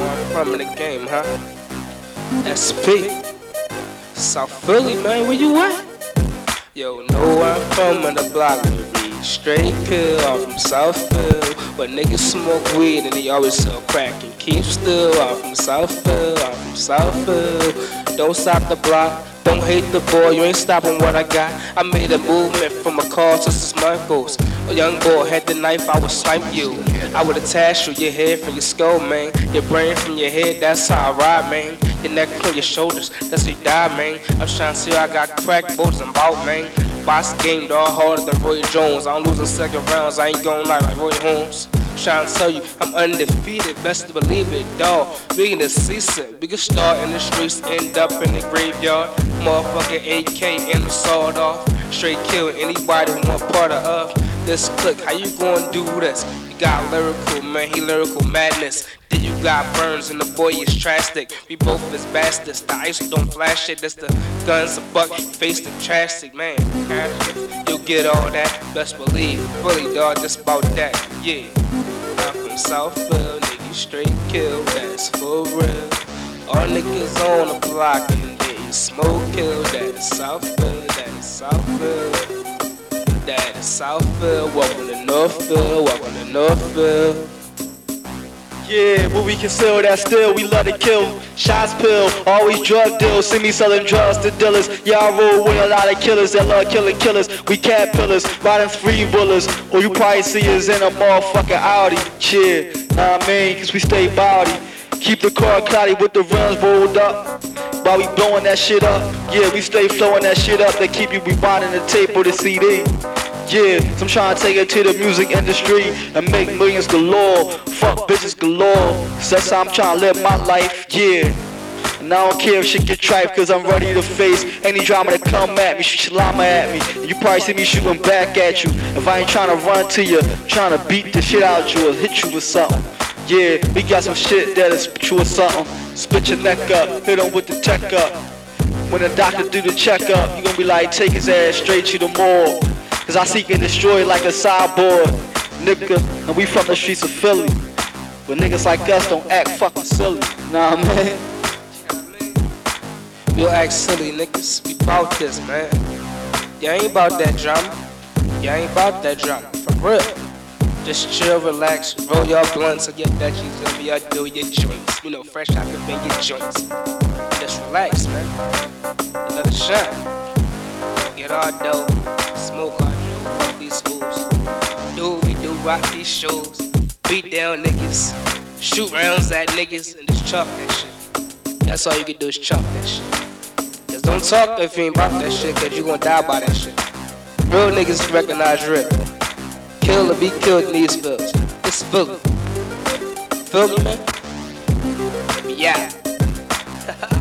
I'm from the game, huh? SP. South Philly, man, where you at? Yo, know I'm from the block. Straight pill, I'm from Philly. But niggas smoke weed and they always sell crack and keep still. I'm from Southfield, I'm from South Philly. Don't stop the block. Don't hate the boy, you ain't stopping what I got. I made a movement from a car to Marcos. A young boy had the knife, I would snipe you. I would attach you, your head from your skull, man. Your brain from your head, that's how I ride, man. Your neck from your shoulders, that's how you die, man. I'm trying to see I got crack boats and bout, man. Boss game, dog harder than Roy Jones. I'm losing second rounds, I ain't going like Roy Holmes. Trying to tell you, I'm undefeated, best believe it. We in the season, can start in the streets, end up in the graveyard. Motherfucking AK and the sawed off. Straight kill anybody want part of. This click, how you gonna do this? You got lyrical, man, he lyrical madness. Then you got Burns and the boy is drastic. We both is bastards. The ice don't flash it. That's the guns a buck. Face the drastic, man. You'll get all that. Best believe. Fully, dog, just about that. Yeah. Southfield, niggas straight kill. That's for real. All niggas on the block and they smoke kill. That is Southfield. That is Southfield. That is Southfield. Welcome to Northfield. Welcome to Northfield. Yeah, but we conceal that still, we love to kill. Shots pill, always drug deals. See me selling drugs to dealers. Yeah, I roll with a lot of killers that love killing killers. We cat pillars, riding free bullets. Or you probably see us in a motherfucking Audi. Yeah, nah, I mean, cause we stay body. Keep the car cloudy with the rims rolled up. While we blowing that shit up. Yeah, we stay flowing that shit up. They keep you rewinding the tape or the CD. Yeah, so I'm trying to take it to the music industry and make millions galore. Fuck bitches galore. That's how I'm trying to live my life. Yeah. And I don't care if shit get tripe, cause I'm ready to face any drama that come at me. Shoot llama at me. You probably see me shooting back at you. If I ain't trying to run to you, trying to beat the shit out you or hit you with something. Yeah, we got some shit that'll spit you with something. Split your neck up, hit him with the tech up. When the doctor do the checkup, you gonna be like, take his ass straight to the morgue. Cause I seek and destroy like a cyborg, nigga. And we from the streets of Philly. But niggas like us don't act fucking silly. Nah, man. You act silly, niggas. We bout this, man. Y'all ain't about that drama. Y'all ain't about that drama. For real. Just chill, relax, roll your blunts, and get that you gonna be out do your joints. You know, fresh out the your joints. Just relax, man. Another shot. Get all dope, rock these shows. Beat down niggas, shoot rounds at niggas, and just chop that shit. That's all you can do is chop that shit. Cause don't talk if you ain't about that shit, cause you gonna die by that shit. Real niggas recognize real. Kill or be killed in these fields. It's Philly. Me, man? Yeah.